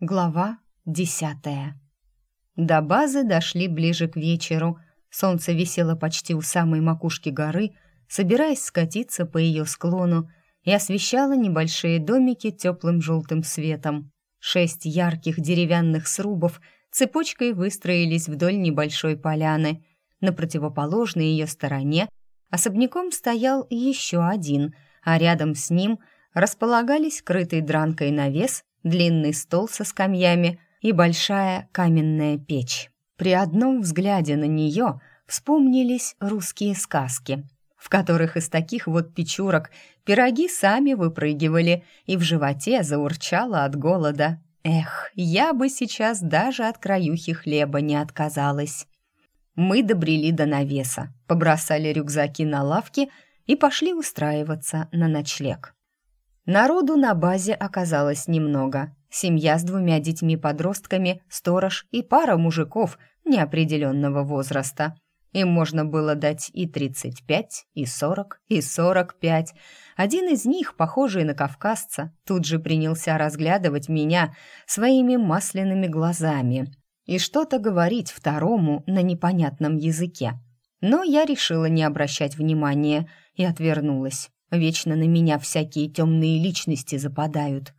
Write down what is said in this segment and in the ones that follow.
Глава десятая. До базы дошли ближе к вечеру. Солнце висело почти у самой макушки горы, собираясь скатиться по ее склону, и освещало небольшие домики теплым желтым светом. Шесть ярких деревянных срубов цепочкой выстроились вдоль небольшой поляны. На противоположной ее стороне особняком стоял еще один, а рядом с ним располагались крытый дранкой навес длинный стол со скамьями и большая каменная печь. При одном взгляде на нее вспомнились русские сказки, в которых из таких вот печурок пироги сами выпрыгивали и в животе заурчало от голода. Эх, я бы сейчас даже от краюхи хлеба не отказалась. Мы добрели до навеса, побросали рюкзаки на лавки и пошли устраиваться на ночлег. Народу на базе оказалось немного. Семья с двумя детьми-подростками, сторож и пара мужиков неопределенного возраста. Им можно было дать и 35, и 40, и 45. Один из них, похожий на кавказца, тут же принялся разглядывать меня своими масляными глазами и что-то говорить второму на непонятном языке. Но я решила не обращать внимания и отвернулась. Вечно на меня всякие темные личности западают.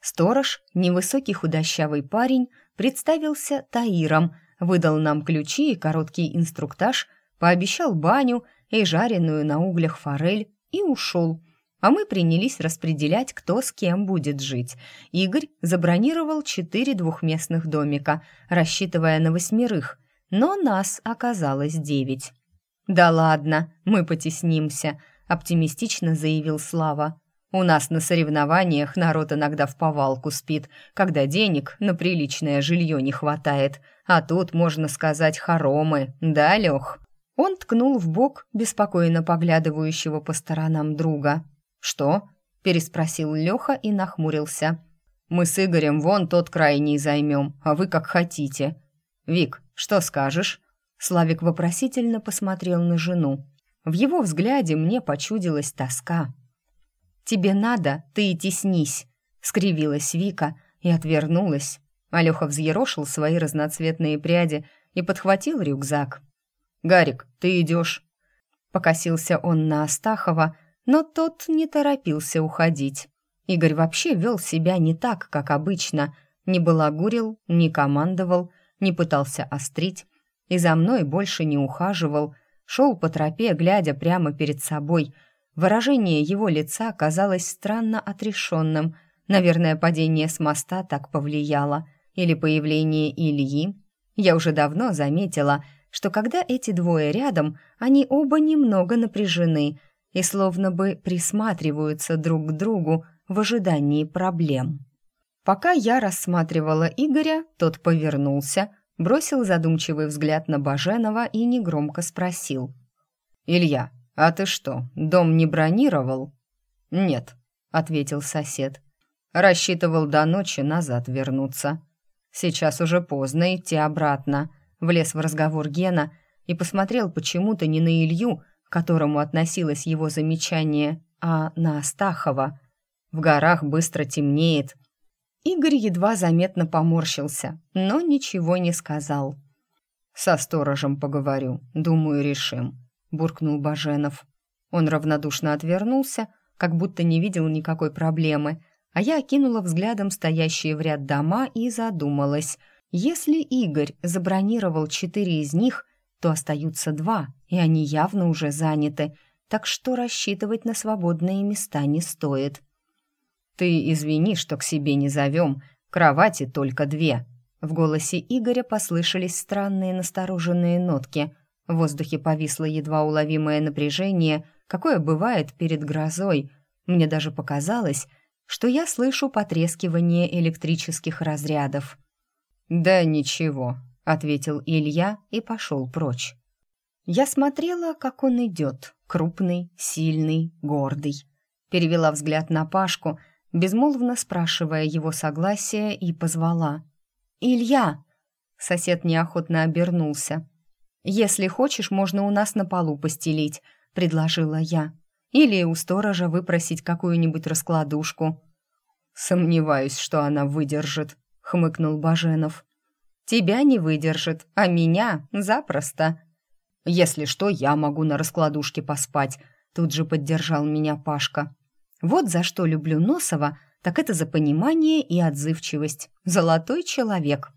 Сторож, невысокий худощавый парень, представился Таиром, выдал нам ключи и короткий инструктаж, пообещал баню и жареную на углях форель и ушел. А мы принялись распределять, кто с кем будет жить. Игорь забронировал четыре двухместных домика, рассчитывая на восьмерых, но нас оказалось девять. «Да ладно, мы потеснимся», оптимистично заявил Слава. У нас на соревнованиях народ иногда в повалку спит, когда денег на приличное жилье не хватает. А тут, можно сказать, хоромы, да, Лех?» Он ткнул в бок беспокойно поглядывающего по сторонам друга. «Что?» – переспросил Леха и нахмурился. «Мы с Игорем вон тот крайний займем, а вы как хотите». «Вик, что скажешь?» Славик вопросительно посмотрел на жену. В его взгляде мне почудилась тоска. «Тебе надо, ты и теснись», — скривилась Вика и отвернулась. Алёха взъерошил свои разноцветные пряди и подхватил рюкзак. «Гарик, ты идешь?» Покосился он на Астахова, но тот не торопился уходить. Игорь вообще вел себя не так, как обычно. Не балагурил, не командовал, не пытался острить. И за мной больше не ухаживал — шел по тропе, глядя прямо перед собой. Выражение его лица казалось странно отрешенным. Наверное, падение с моста так повлияло. Или появление Ильи. Я уже давно заметила, что когда эти двое рядом, они оба немного напряжены и словно бы присматриваются друг к другу в ожидании проблем. Пока я рассматривала Игоря, тот повернулся — бросил задумчивый взгляд на Баженова и негромко спросил. «Илья, а ты что, дом не бронировал?» «Нет», — ответил сосед. «Рассчитывал до ночи назад вернуться. Сейчас уже поздно идти обратно», — влез в разговор Гена и посмотрел почему-то не на Илью, к которому относилось его замечание, а на Астахова. «В горах быстро темнеет, Игорь едва заметно поморщился, но ничего не сказал. «Со сторожем поговорю, думаю, решим», — буркнул Баженов. Он равнодушно отвернулся, как будто не видел никакой проблемы, а я окинула взглядом стоящие в ряд дома и задумалась. Если Игорь забронировал четыре из них, то остаются два, и они явно уже заняты, так что рассчитывать на свободные места не стоит. «Ты извини, что к себе не зовем. Кровати только две». В голосе Игоря послышались странные настороженные нотки. В воздухе повисло едва уловимое напряжение, какое бывает перед грозой. Мне даже показалось, что я слышу потрескивание электрических разрядов. «Да ничего», — ответил Илья и пошел прочь. Я смотрела, как он идет, крупный, сильный, гордый. Перевела взгляд на Пашку — безмолвно спрашивая его согласия, и позвала. «Илья!» Сосед неохотно обернулся. «Если хочешь, можно у нас на полу постелить», — предложила я. «Или у сторожа выпросить какую-нибудь раскладушку». «Сомневаюсь, что она выдержит», — хмыкнул Баженов. «Тебя не выдержит, а меня запросто». «Если что, я могу на раскладушке поспать», — тут же поддержал меня Пашка. «Вот за что люблю Носова, так это за понимание и отзывчивость. Золотой человек».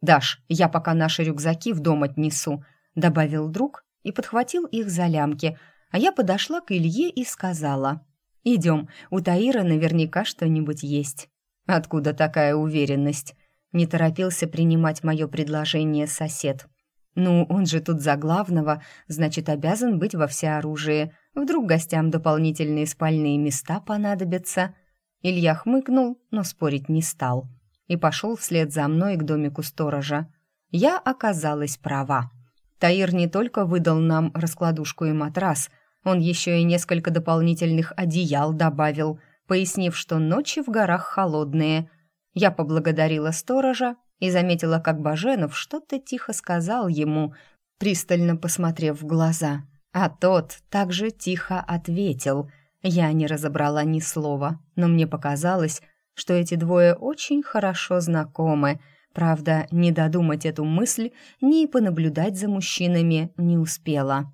«Даш, я пока наши рюкзаки в дом отнесу», — добавил друг и подхватил их за лямки, а я подошла к Илье и сказала. «Идем, у Таира наверняка что-нибудь есть». «Откуда такая уверенность?» Не торопился принимать мое предложение сосед. «Ну, он же тут за главного, значит, обязан быть во всеоружии. Вдруг гостям дополнительные спальные места понадобятся?» Илья хмыкнул, но спорить не стал. И пошел вслед за мной к домику сторожа. Я оказалась права. Таир не только выдал нам раскладушку и матрас, он еще и несколько дополнительных одеял добавил – пояснив, что ночи в горах холодные. Я поблагодарила сторожа и заметила, как Баженов что-то тихо сказал ему, пристально посмотрев в глаза. А тот также тихо ответил. Я не разобрала ни слова, но мне показалось, что эти двое очень хорошо знакомы. Правда, не додумать эту мысль, ни понаблюдать за мужчинами не успела.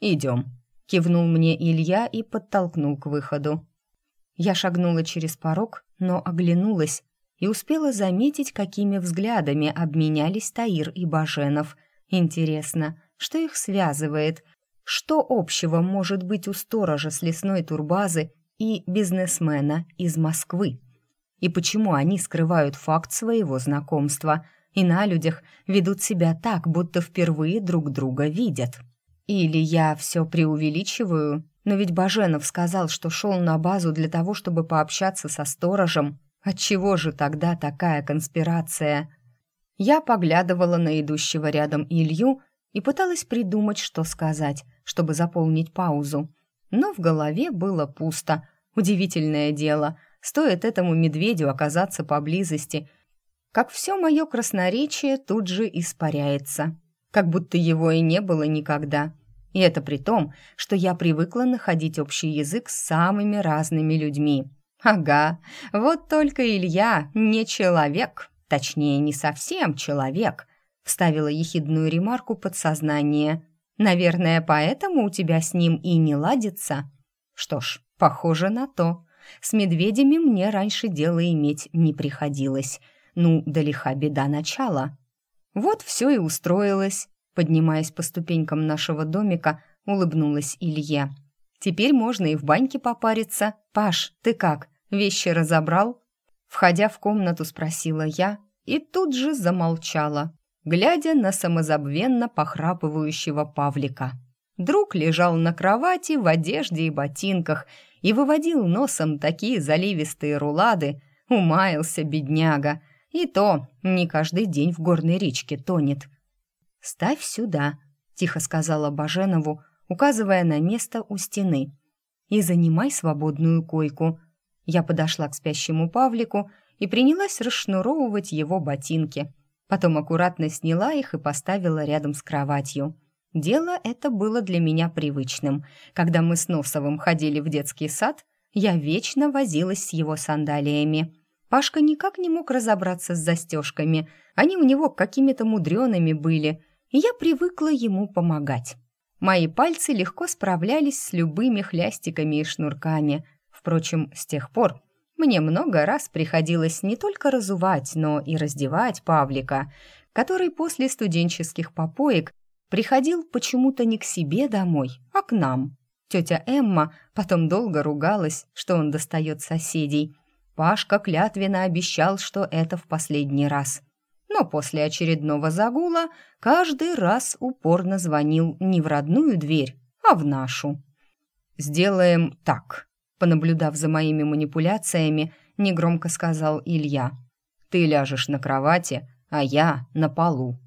«Идем», — кивнул мне Илья и подтолкнул к выходу. Я шагнула через порог, но оглянулась и успела заметить, какими взглядами обменялись Таир и Баженов. Интересно, что их связывает? Что общего может быть у сторожа с лесной турбазы и бизнесмена из Москвы? И почему они скрывают факт своего знакомства и на людях ведут себя так, будто впервые друг друга видят? Или я все преувеличиваю но ведь Баженов сказал, что шел на базу для того, чтобы пообщаться со сторожем. Отчего же тогда такая конспирация? Я поглядывала на идущего рядом Илью и пыталась придумать, что сказать, чтобы заполнить паузу. Но в голове было пусто. Удивительное дело. Стоит этому медведю оказаться поблизости, как все мое красноречие тут же испаряется. Как будто его и не было никогда. И это при том, что я привыкла находить общий язык с самыми разными людьми. Ага, вот только Илья не человек, точнее, не совсем человек, вставила ехидную ремарку подсознание. Наверное, поэтому у тебя с ним и не ладится. Что ж, похоже на то. С медведями мне раньше дело иметь не приходилось. Ну, далеха беда начала. Вот все и устроилось. Поднимаясь по ступенькам нашего домика, улыбнулась Илье. «Теперь можно и в баньке попариться. Паш, ты как, вещи разобрал?» Входя в комнату, спросила я и тут же замолчала, глядя на самозабвенно похрапывающего Павлика. Друг лежал на кровати в одежде и ботинках и выводил носом такие заливистые рулады, умаялся бедняга. И то не каждый день в горной речке тонет. «Ставь сюда», — тихо сказала Баженову, указывая на место у стены. «И занимай свободную койку». Я подошла к спящему Павлику и принялась расшнуровывать его ботинки. Потом аккуратно сняла их и поставила рядом с кроватью. Дело это было для меня привычным. Когда мы с Носовым ходили в детский сад, я вечно возилась с его сандалиями. Пашка никак не мог разобраться с застежками. Они у него какими-то мудреными были — и я привыкла ему помогать. Мои пальцы легко справлялись с любыми хлястиками и шнурками. Впрочем, с тех пор мне много раз приходилось не только разувать, но и раздевать Павлика, который после студенческих попоек приходил почему-то не к себе домой, а к нам. Тетя Эмма потом долго ругалась, что он достает соседей. Пашка клятвенно обещал, что это в последний раз но после очередного загула каждый раз упорно звонил не в родную дверь, а в нашу. «Сделаем так», — понаблюдав за моими манипуляциями, негромко сказал Илья. «Ты ляжешь на кровати, а я на полу».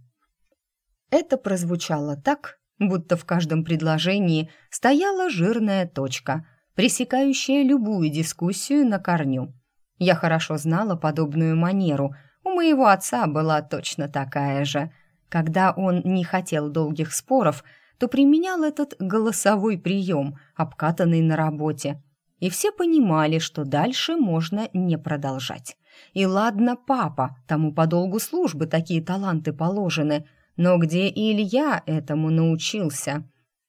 Это прозвучало так, будто в каждом предложении стояла жирная точка, пресекающая любую дискуссию на корню. Я хорошо знала подобную манеру — у моего отца была точно такая же. Когда он не хотел долгих споров, то применял этот голосовой прием, обкатанный на работе. И все понимали, что дальше можно не продолжать. И ладно, папа, тому по долгу службы такие таланты положены, но где Илья этому научился?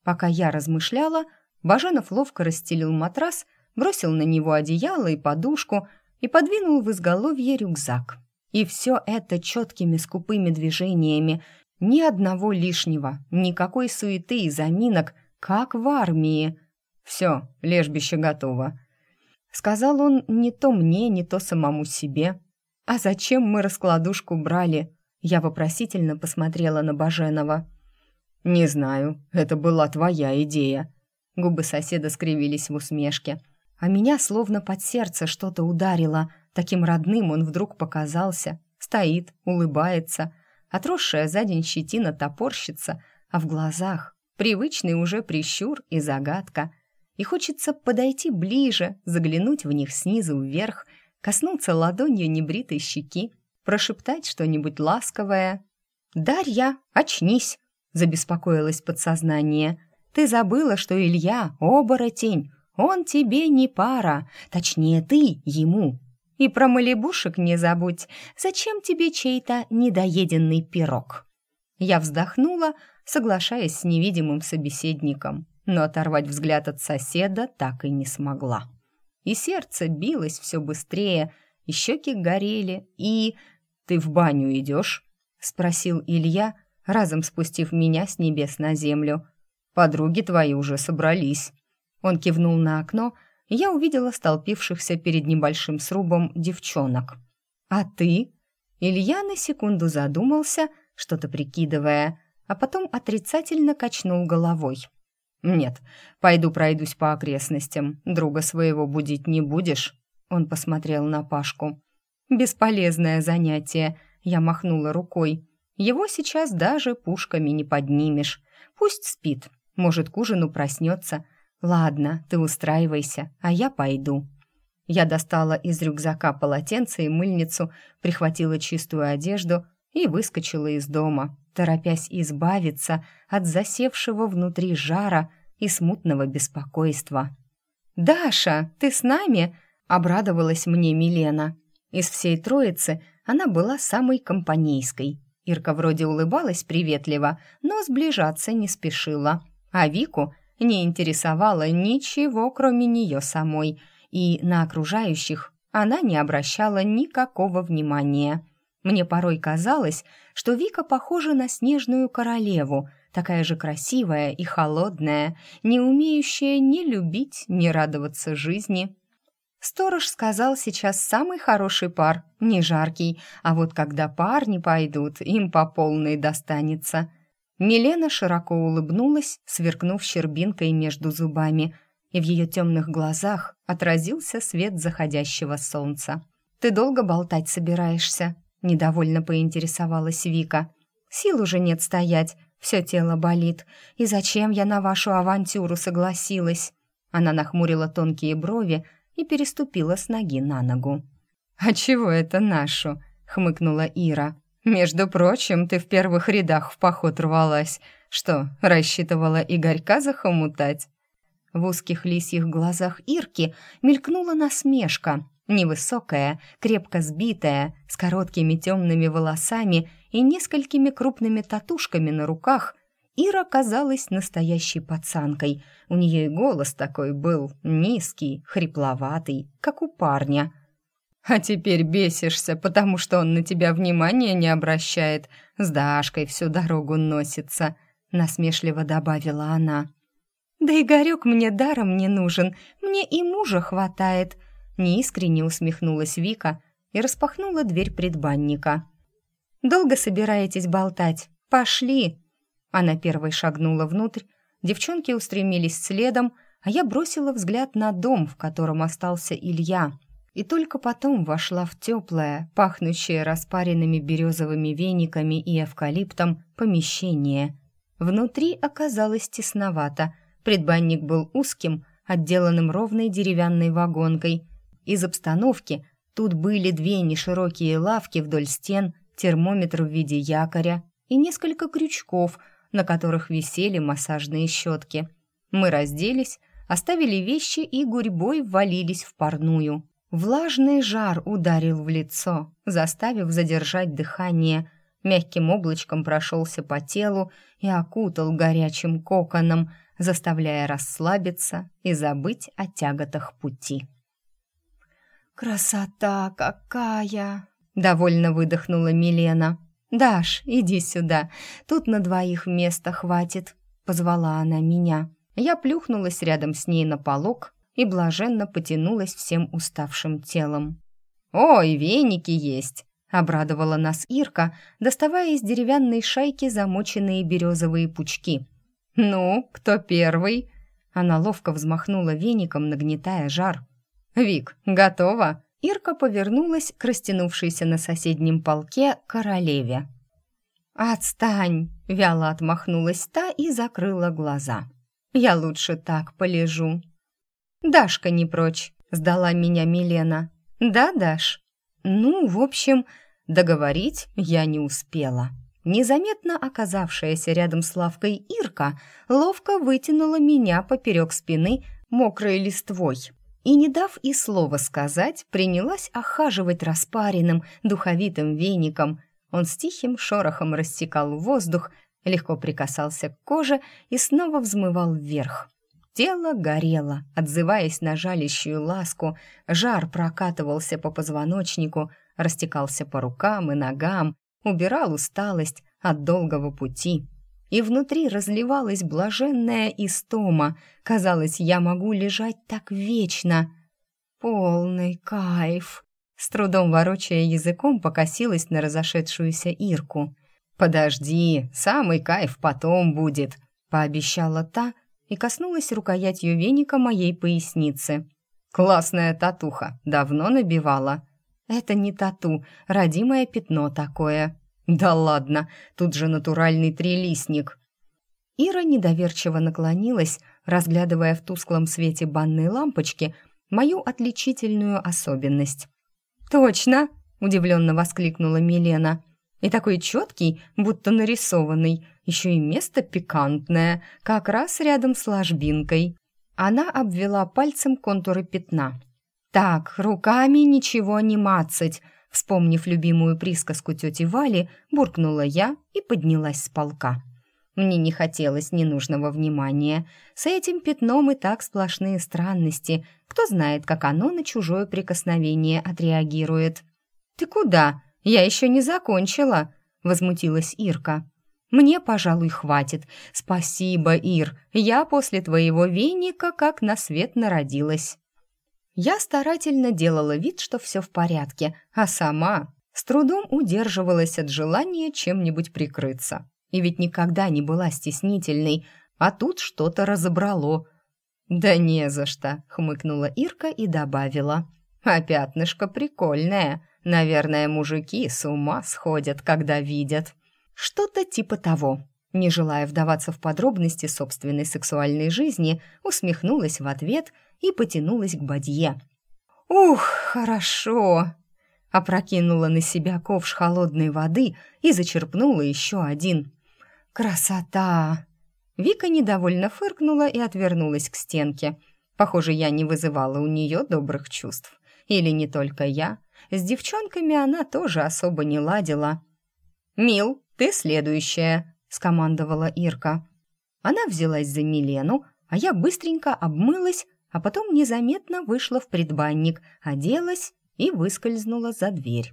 Пока я размышляла, Баженов ловко расстелил матрас, бросил на него одеяло и подушку и подвинул в изголовье рюкзак. И все это четкими скупыми движениями, ни одного лишнего, никакой суеты и заминок, как в армии. «Все, лежбище готово», — сказал он не то мне, не то самому себе. «А зачем мы раскладушку брали?» Я вопросительно посмотрела на Баженова. «Не знаю, это была твоя идея». Губы соседа скривились в усмешке. А меня словно под сердце что-то ударило. Таким родным он вдруг показался. Стоит, улыбается. Отросшая за день щетина топорщится, а в глазах привычный уже прищур и загадка. И хочется подойти ближе, заглянуть в них снизу вверх, коснуться ладонью небритой щеки, прошептать что-нибудь ласковое. «Дарья, очнись!» — забеспокоилось подсознание. «Ты забыла, что Илья — оборотень, он тебе не пара, точнее, ты ему. И про малибушек не забудь. Зачем тебе чей-то недоеденный пирог?» Я вздохнула, соглашаясь с невидимым собеседником, но оторвать взгляд от соседа так и не смогла. И сердце билось все быстрее, и щеки горели, и... «Ты в баню идешь?» — спросил Илья, разом спустив меня с небес на землю. «Подруги твои уже собрались». Он кивнул на окно, и я увидела столпившихся перед небольшим срубом девчонок. «А ты?» Илья на секунду задумался, что-то прикидывая, а потом отрицательно качнул головой. «Нет, пойду пройдусь по окрестностям. Друга своего будить не будешь?» Он посмотрел на Пашку. «Бесполезное занятие», — я махнула рукой. «Его сейчас даже пушками не поднимешь. Пусть спит, может, к ужину проснется, «Ладно, ты устраивайся, а я пойду». Я достала из рюкзака полотенце и мыльницу, прихватила чистую одежду и выскочила из дома, торопясь избавиться от засевшего внутри жара и смутного беспокойства. «Даша, ты с нами?» — обрадовалась мне Милена. Из всей троицы она была самой компанейской. Ирка вроде улыбалась приветливо, но сближаться не спешила. А Вику — не интересовало ничего, кроме нее самой, и на окружающих она не обращала никакого внимания. Мне порой казалось, что Вика похожа на снежную королеву, такая же красивая и холодная, не умеющая ни любить, ни радоваться жизни. Сторож сказал сейчас самый хороший пар, не жаркий, а вот когда парни пойдут, им по полной достанется. Милена широко улыбнулась, сверкнув щербинкой между зубами, и в ее темных глазах отразился свет заходящего солнца. «Ты долго болтать собираешься?» — недовольно поинтересовалась Вика. «Сил уже нет стоять, все тело болит. И зачем я на вашу авантюру согласилась?» Она нахмурила тонкие брови и переступила с ноги на ногу. «А чего это нашу?» — хмыкнула Ира. «Между прочим, ты в первых рядах в поход рвалась. Что, рассчитывала Игорька захомутать?» В узких лисьих глазах Ирки мелькнула насмешка. Невысокая, крепко сбитая, с короткими темными волосами и несколькими крупными татушками на руках, Ира казалась настоящей пацанкой. У нее и голос такой был, низкий, хрипловатый, как у парня — а теперь бесишься, потому что он на тебя внимания не обращает, с Дашкой всю дорогу носится», — насмешливо добавила она. «Да Игорек мне даром не нужен, мне и мужа хватает», — неискренне усмехнулась Вика и распахнула дверь предбанника. «Долго собираетесь болтать? Пошли!» Она первой шагнула внутрь, девчонки устремились следом, а я бросила взгляд на дом, в котором остался Илья — и только потом вошла в теплое, пахнущее распаренными березовыми вениками и эвкалиптом помещение. Внутри оказалось тесновато, предбанник был узким, отделанным ровной деревянной вагонкой. Из обстановки тут были две неширокие лавки вдоль стен, термометр в виде якоря и несколько крючков, на которых висели массажные щетки. Мы разделись, оставили вещи и гурьбой ввалились в парную. Влажный жар ударил в лицо, заставив задержать дыхание. Мягким облачком прошелся по телу и окутал горячим коконом, заставляя расслабиться и забыть о тяготах пути. «Красота какая!» — довольно выдохнула Милена. «Даш, иди сюда, тут на двоих места хватит», — позвала она меня. Я плюхнулась рядом с ней на полок и блаженно потянулась всем уставшим телом. «Ой, веники есть!» — обрадовала нас Ирка, доставая из деревянной шайки замоченные березовые пучки. «Ну, кто первый?» Она ловко взмахнула веником, нагнетая жар. «Вик, готова?» Ирка повернулась к растянувшейся на соседнем полке королеве. «Отстань!» — вяло отмахнулась та и закрыла глаза. «Я лучше так полежу». «Дашка не прочь», — сдала меня Милена. «Да, Даш?» «Ну, в общем, договорить я не успела». Незаметно оказавшаяся рядом с лавкой Ирка ловко вытянула меня поперек спины мокрой листвой и, не дав и слова сказать, принялась охаживать распаренным, духовитым веником. Он с тихим шорохом рассекал воздух, легко прикасался к коже и снова взмывал вверх. Тело горело, отзываясь на жалящую ласку, жар прокатывался по позвоночнику, растекался по рукам и ногам, убирал усталость от долгого пути и внутри разливалась блаженная истома. Казалось, я могу лежать так вечно. Полный кайф. С трудом ворочая языком, покосилась на разошедшуюся Ирку. «Подожди, самый кайф потом будет», — пообещала та и коснулась рукоятью веника моей поясницы. «Классная татуха, давно набивала». «Это не тату, родимое пятно такое», «Да ладно, тут же натуральный трилистник!» Ира недоверчиво наклонилась, разглядывая в тусклом свете банной лампочки мою отличительную особенность. «Точно!» — удивленно воскликнула Милена. «И такой четкий, будто нарисованный, еще и место пикантное, как раз рядом с ложбинкой». Она обвела пальцем контуры пятна. «Так, руками ничего не мацать!» Вспомнив любимую присказку тети Вали, буркнула я и поднялась с полка. Мне не хотелось ненужного внимания. С этим пятном и так сплошные странности. Кто знает, как оно на чужое прикосновение отреагирует. «Ты куда? Я еще не закончила!» — возмутилась Ирка. «Мне, пожалуй, хватит. Спасибо, Ир. Я после твоего веника как на свет народилась». Я старательно делала вид, что все в порядке, а сама с трудом удерживалась от желания чем-нибудь прикрыться. И ведь никогда не была стеснительной, а тут что-то разобрало. «Да не за что», — хмыкнула Ирка и добавила. «А пятнышко прикольное. Наверное, мужики с ума сходят, когда видят». Что-то типа того. Не желая вдаваться в подробности собственной сексуальной жизни, усмехнулась в ответ — и потянулась к бадье. «Ух, хорошо!» Опрокинула на себя ковш холодной воды и зачерпнула еще один. «Красота!» Вика недовольно фыркнула и отвернулась к стенке. Похоже, я не вызывала у нее добрых чувств. Или не только я. С девчонками она тоже особо не ладила. «Мил, ты следующая», — скомандовала Ирка. Она взялась за Милену, а я быстренько обмылась а потом незаметно вышла в предбанник, оделась и выскользнула за дверь.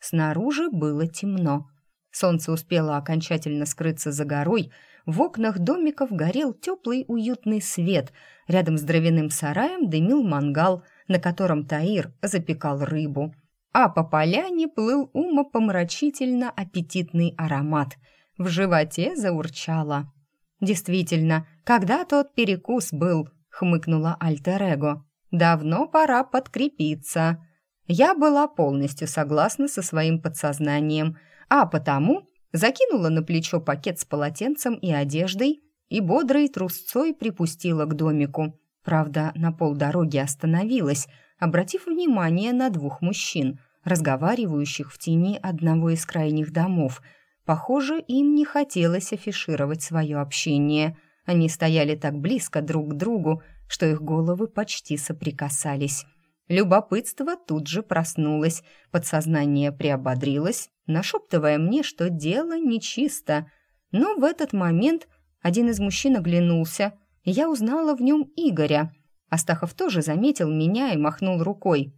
Снаружи было темно. Солнце успело окончательно скрыться за горой, в окнах домиков горел теплый уютный свет, рядом с дровяным сараем дымил мангал, на котором Таир запекал рыбу. А по поляне плыл умопомрачительно аппетитный аромат. В животе заурчало. Действительно, когда тот перекус был хмыкнула Альтер-Эго. «Давно пора подкрепиться». Я была полностью согласна со своим подсознанием, а потому закинула на плечо пакет с полотенцем и одеждой и бодрой трусцой припустила к домику. Правда, на полдороги остановилась, обратив внимание на двух мужчин, разговаривающих в тени одного из крайних домов. Похоже, им не хотелось афишировать свое общение – они стояли так близко друг к другу, что их головы почти соприкасались. Любопытство тут же проснулось, подсознание приободрилось, нашептывая мне, что дело нечисто. Но в этот момент один из мужчин оглянулся, и я узнала в нем Игоря. Астахов тоже заметил меня и махнул рукой.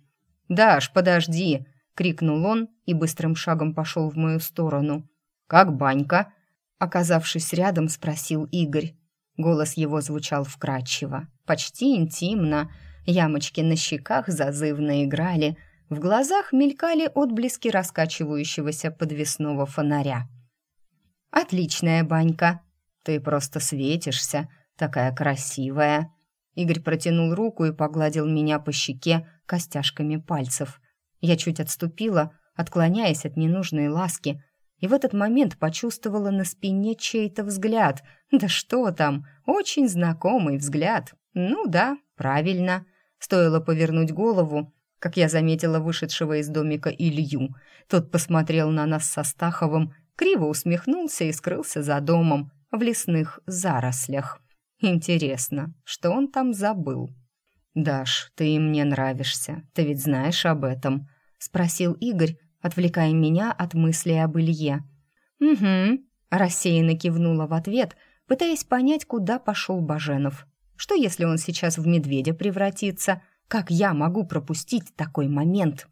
«Даш, подожди!» — крикнул он и быстрым шагом пошел в мою сторону. «Как банька?» Оказавшись рядом, спросил Игорь. Голос его звучал вкрадчиво, почти интимно. Ямочки на щеках зазывно играли, в глазах мелькали отблески раскачивающегося подвесного фонаря. «Отличная банька! Ты просто светишься, такая красивая!» Игорь протянул руку и погладил меня по щеке костяшками пальцев. Я чуть отступила, отклоняясь от ненужной ласки, и в этот момент почувствовала на спине чей-то взгляд. Да что там, очень знакомый взгляд. Ну да, правильно. Стоило повернуть голову, как я заметила вышедшего из домика Илью. Тот посмотрел на нас со Стаховым, криво усмехнулся и скрылся за домом в лесных зарослях. Интересно, что он там забыл? «Даш, ты мне нравишься, ты ведь знаешь об этом?» — спросил Игорь, отвлекая меня от мысли об Илье. «Угу», — рассеянно кивнула в ответ, пытаясь понять, куда пошел Баженов. «Что, если он сейчас в медведя превратится? Как я могу пропустить такой момент?»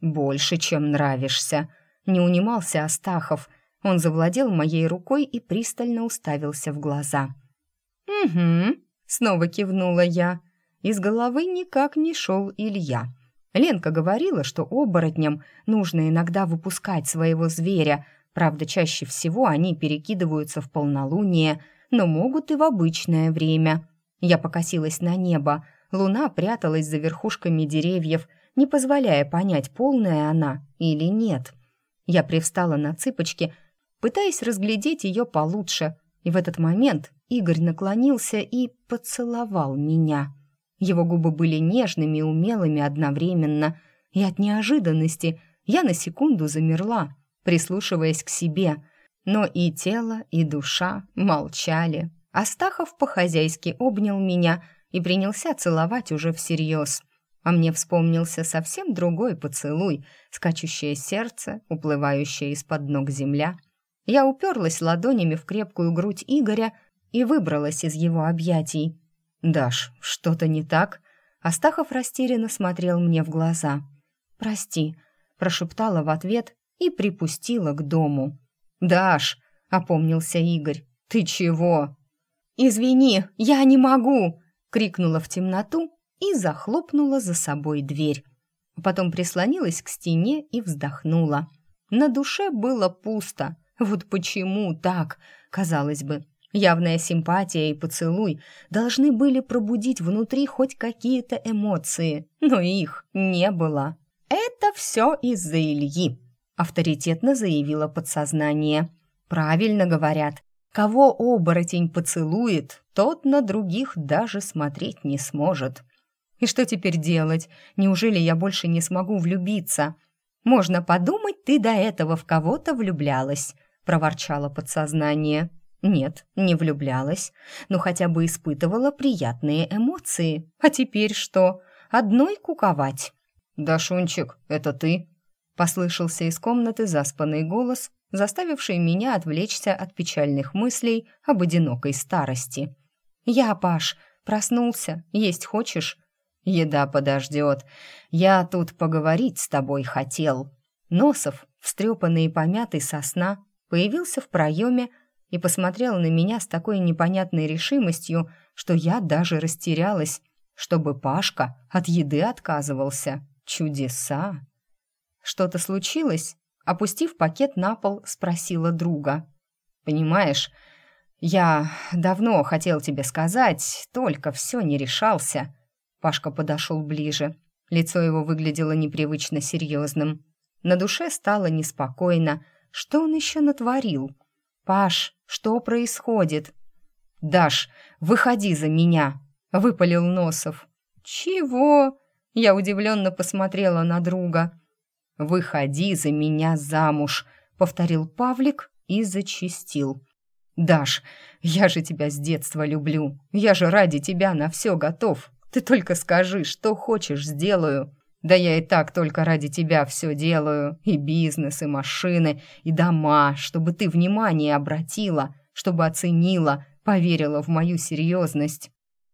«Больше, чем нравишься», — не унимался Астахов. Он завладел моей рукой и пристально уставился в глаза. «Угу», — снова кивнула я. Из головы никак не шел Илья. Ленка говорила, что оборотням нужно иногда выпускать своего зверя, правда, чаще всего они перекидываются в полнолуние, но могут и в обычное время. Я покосилась на небо, луна пряталась за верхушками деревьев, не позволяя понять, полная она или нет. Я привстала на цыпочки, пытаясь разглядеть ее получше, и в этот момент Игорь наклонился и поцеловал меня. Его губы были нежными и умелыми одновременно, и от неожиданности я на секунду замерла, прислушиваясь к себе. Но и тело, и душа молчали. Астахов по-хозяйски обнял меня и принялся целовать уже всерьез. А мне вспомнился совсем другой поцелуй, скачущее сердце, уплывающее из-под ног земля. Я уперлась ладонями в крепкую грудь Игоря и выбралась из его объятий. «Даш, что-то не так?» Астахов растерянно смотрел мне в глаза. «Прости», — прошептала в ответ и припустила к дому. «Даш!» — опомнился Игорь. «Ты чего?» «Извини, я не могу!» — крикнула в темноту и захлопнула за собой дверь. Потом прислонилась к стене и вздохнула. На душе было пусто. Вот почему так, казалось бы, Явная симпатия и поцелуй должны были пробудить внутри хоть какие-то эмоции, но их не было. «Это все из-за Ильи», — авторитетно заявило подсознание. «Правильно говорят. Кого оборотень поцелует, тот на других даже смотреть не сможет. И что теперь делать? Неужели я больше не смогу влюбиться? Можно подумать, ты до этого в кого-то влюблялась», — проворчало подсознание. Нет, не влюблялась, но хотя бы испытывала приятные эмоции. А теперь что? Одной куковать. «Да, Шунчик, это ты?» Послышался из комнаты заспанный голос, заставивший меня отвлечься от печальных мыслей об одинокой старости. «Я, Паш, проснулся. Есть хочешь?» «Еда подождет. Я тут поговорить с тобой хотел». Носов, встрепанный и помятый сосна, появился в проеме, и посмотрел на меня с такой непонятной решимостью, что я даже растерялась, чтобы Пашка от еды отказывался. Чудеса! Что-то случилось? Опустив пакет на пол, спросила друга. «Понимаешь, я давно хотел тебе сказать, только все не решался». Пашка подошел ближе. Лицо его выглядело непривычно серьезным. На душе стало неспокойно. Что он еще натворил? «Паш, что происходит?» «Даш, выходи за меня!» — выпалил Носов. «Чего?» — я удивленно посмотрела на друга. «Выходи за меня замуж!» — повторил Павлик и зачистил. «Даш, я же тебя с детства люблю. Я же ради тебя на все готов. Ты только скажи, что хочешь, сделаю. Да я и так только ради тебя все делаю. И бизнес, и машины, и дома, чтобы ты внимание обратила, чтобы оценила, поверила в мою серьезность.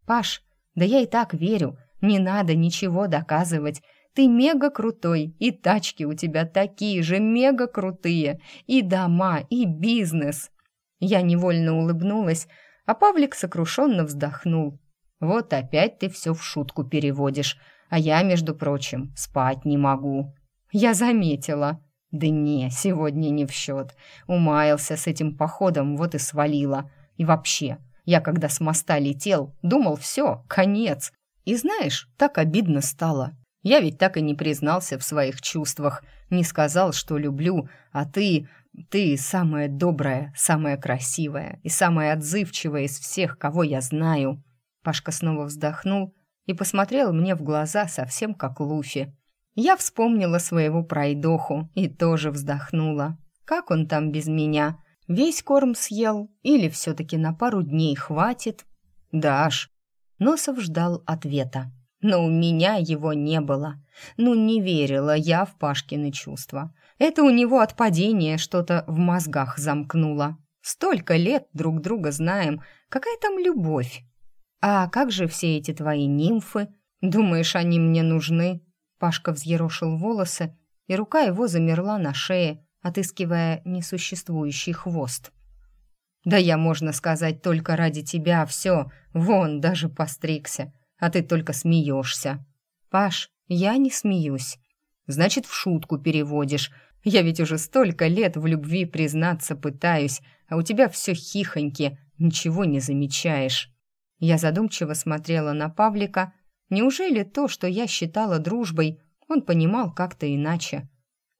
Паш, да я и так верю. Не надо ничего доказывать. Ты мега крутой, и тачки у тебя такие же мега крутые, и дома, и бизнес. Я невольно улыбнулась, а Павлик сокрушенно вздохнул. Вот опять ты все в шутку переводишь, а я, между прочим, спать не могу. Я заметила. Да не, сегодня не в счет. Умаялся с этим походом, вот и свалила. И вообще, я когда с моста летел, думал, все, конец. И знаешь, так обидно стало. Я ведь так и не признался в своих чувствах, не сказал, что люблю, а ты... Ты самая добрая, самая красивая и самая отзывчивая из всех, кого я знаю». Пашка снова вздохнул и посмотрел мне в глаза совсем как Луфи. Я вспомнила своего пройдоху и тоже вздохнула. Как он там без меня? Весь корм съел или все-таки на пару дней хватит? Даш. Носов ждал ответа. Но у меня его не было. Ну, не верила я в Пашкины чувства. Это у него от падения что-то в мозгах замкнуло. Столько лет друг друга знаем. Какая там любовь? А как же все эти твои нимфы? Думаешь, они мне нужны? Пашка взъерошил волосы, и рука его замерла на шее, отыскивая несуществующий хвост. «Да я, можно сказать, только ради тебя все. Вон, даже постригся а ты только смеешься. Паш, я не смеюсь. Значит, в шутку переводишь. Я ведь уже столько лет в любви признаться пытаюсь, а у тебя все хихоньки, ничего не замечаешь. Я задумчиво смотрела на Павлика. Неужели то, что я считала дружбой, он понимал как-то иначе?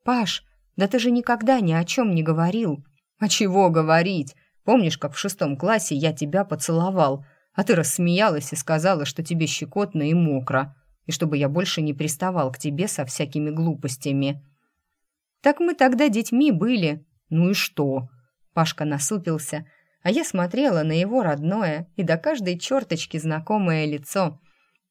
«Паш, да ты же никогда ни о чем не говорил». «А чего говорить? Помнишь, как в шестом классе я тебя поцеловал?» а ты рассмеялась и сказала, что тебе щекотно и мокро, и чтобы я больше не приставал к тебе со всякими глупостями. Так мы тогда детьми были. Ну и что? Пашка насупился, а я смотрела на его родное и до каждой черточки знакомое лицо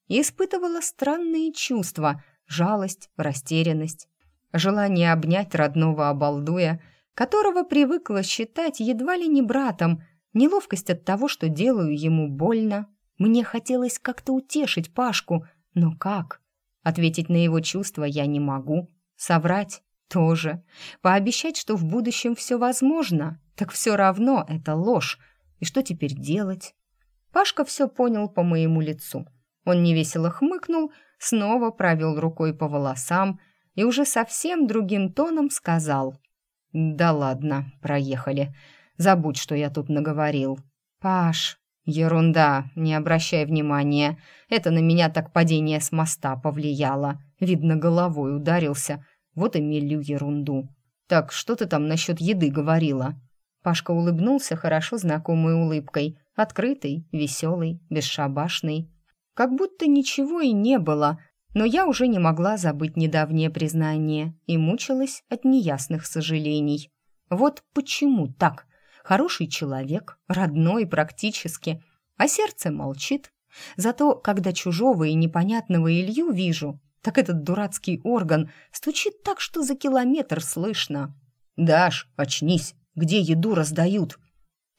и испытывала странные чувства, жалость, растерянность, желание обнять родного обалдуя, которого привыкла считать едва ли не братом, неловкость от того, что делаю ему больно. Мне хотелось как-то утешить Пашку, но как? Ответить на его чувства я не могу. Соврать тоже. Пообещать, что в будущем все возможно, так все равно это ложь. И что теперь делать? Пашка все понял по моему лицу. Он невесело хмыкнул, снова провел рукой по волосам и уже совсем другим тоном сказал. «Да ладно, проехали. Забудь, что я тут наговорил. Паш, ерунда, не обращай внимания. Это на меня так падение с моста повлияло. Видно, головой ударился. Вот и мелю ерунду. Так, что ты там насчет еды говорила? Пашка улыбнулся хорошо знакомой улыбкой. Открытой, веселой, бесшабашной. Как будто ничего и не было, но я уже не могла забыть недавнее признание и мучилась от неясных сожалений. Вот почему так? Хороший человек, родной практически, а сердце молчит. Зато, когда чужого и непонятного Илью вижу, так этот дурацкий орган стучит так, что за километр слышно. «Даш, очнись! Где еду раздают?»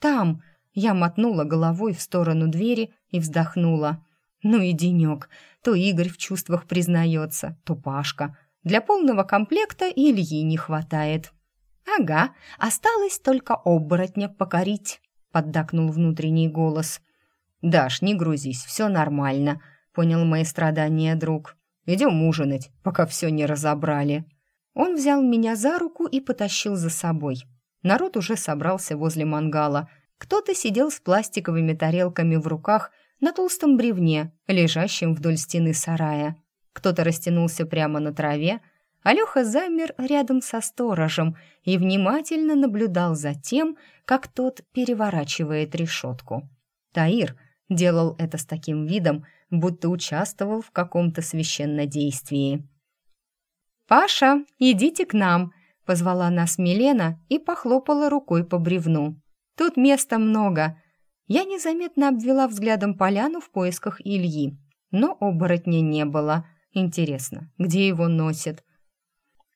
«Там!» Я мотнула головой в сторону двери и вздохнула. «Ну и денек. То Игорь в чувствах признается, то Пашка. Для полного комплекта Ильи не хватает». «Ага, осталось только оборотня покорить», — поддакнул внутренний голос. «Даш, не грузись, все нормально», — понял мои страдания друг. «Идем ужинать, пока все не разобрали». Он взял меня за руку и потащил за собой. Народ уже собрался возле мангала. Кто-то сидел с пластиковыми тарелками в руках на толстом бревне, лежащем вдоль стены сарая. Кто-то растянулся прямо на траве, Алёха замер рядом со сторожем и внимательно наблюдал за тем, как тот переворачивает решетку. Таир делал это с таким видом, будто участвовал в каком-то священнодействии. «Паша, идите к нам!» — позвала нас Милена и похлопала рукой по бревну. «Тут места много!» Я незаметно обвела взглядом поляну в поисках Ильи. но оборотня не было. Интересно, где его носит?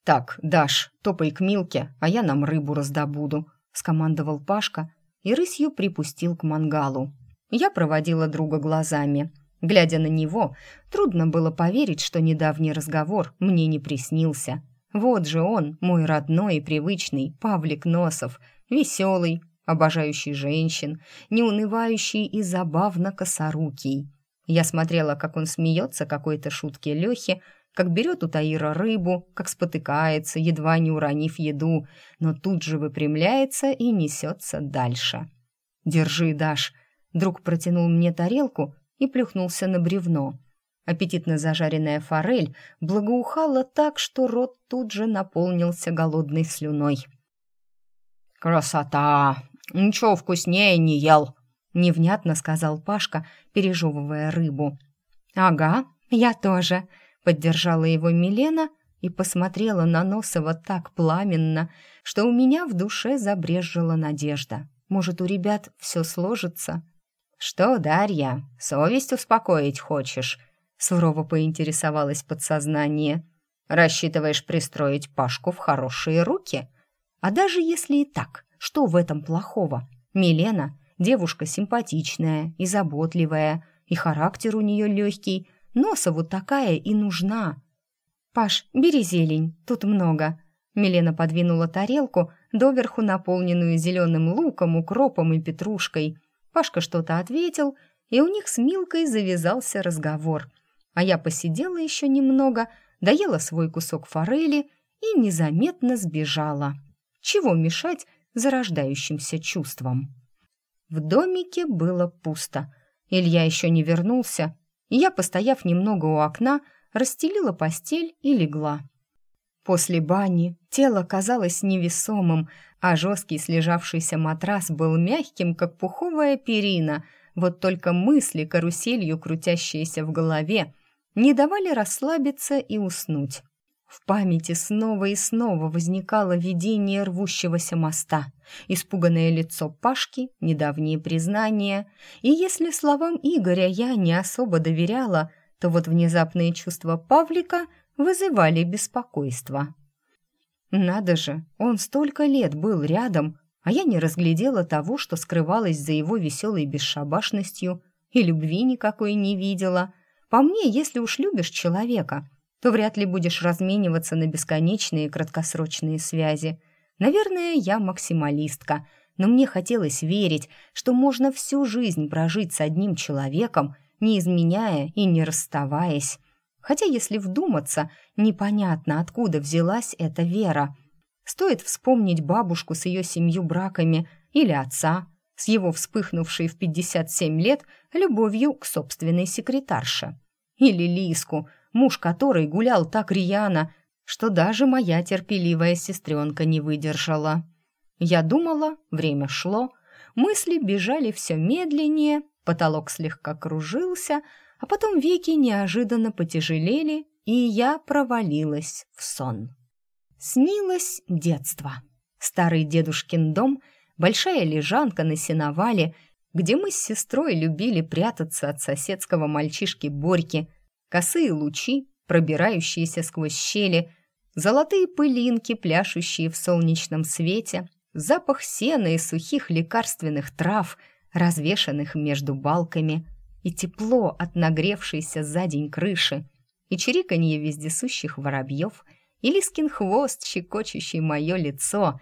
«Так, Даш, топай к Милке, а я нам рыбу раздобуду», — скомандовал Пашка и рысью припустил к мангалу. Я проводила друга глазами. Глядя на него, трудно было поверить, что недавний разговор мне не приснился. Вот же он, мой родной и привычный Павлик Носов, веселый, обожающий женщин, неунывающий и забавно косорукий. Я смотрела, как он смеется какой-то шутке Лехи, как берет у Таира рыбу, как спотыкается, едва не уронив еду, но тут же выпрямляется и несется дальше. «Держи, Даш!» Друг протянул мне тарелку и плюхнулся на бревно. Аппетитно зажаренная форель благоухала так, что рот тут же наполнился голодной слюной. «Красота! Ничего вкуснее не ел!» — невнятно сказал Пашка, пережевывая рыбу. «Ага, я тоже», Поддержала его Милена и посмотрела на Носова так пламенно, что у меня в душе забрежжила надежда. Может, у ребят все сложится? «Что, Дарья, совесть успокоить хочешь?» Сурово поинтересовалось подсознание. «Рассчитываешь пристроить Пашку в хорошие руки? А даже если и так, что в этом плохого? Милена — девушка симпатичная и заботливая, и характер у нее легкий — Носову такая и нужна. «Паш, бери зелень, тут много». Милена подвинула тарелку, доверху наполненную зеленым луком, укропом и петрушкой. Пашка что-то ответил, и у них с Милкой завязался разговор. А я посидела еще немного, доела свой кусок форели и незаметно сбежала. Чего мешать зарождающимся чувствам? В домике было пусто. Илья еще не вернулся, я, постояв немного у окна, расстелила постель и легла. После бани тело казалось невесомым, а жесткий слежавшийся матрас был мягким, как пуховая перина, вот только мысли, каруселью крутящиеся в голове, не давали расслабиться и уснуть. В памяти снова и снова возникало видение рвущегося моста, испуганное лицо Пашки, недавние признания. И если словам Игоря я не особо доверяла, то вот внезапные чувства Павлика вызывали беспокойство. Надо же, он столько лет был рядом, а я не разглядела того, что скрывалось за его веселой бесшабашностью, и любви никакой не видела. По мне, если уж любишь человека — то вряд ли будешь размениваться на бесконечные краткосрочные связи. Наверное, я максималистка, но мне хотелось верить, что можно всю жизнь прожить с одним человеком, не изменяя и не расставаясь. Хотя, если вдуматься, непонятно, откуда взялась эта вера. Стоит вспомнить бабушку с ее семью браками или отца, с его вспыхнувшей в 57 лет любовью к собственной секретарше. Или Лиску – муж которой гулял так рьяно, что даже моя терпеливая сестренка не выдержала. Я думала, время шло, мысли бежали все медленнее, потолок слегка кружился, а потом веки неожиданно потяжелели, и я провалилась в сон. Снилось детство. Старый дедушкин дом, большая лежанка на сеновале, где мы с сестрой любили прятаться от соседского мальчишки Борьки – косые лучи, пробирающиеся сквозь щели, золотые пылинки, пляшущие в солнечном свете, запах сена и сухих лекарственных трав, развешанных между балками, и тепло от нагревшейся за день крыши, и чириканье вездесущих воробьев, и лискин хвост, щекочущий мое лицо,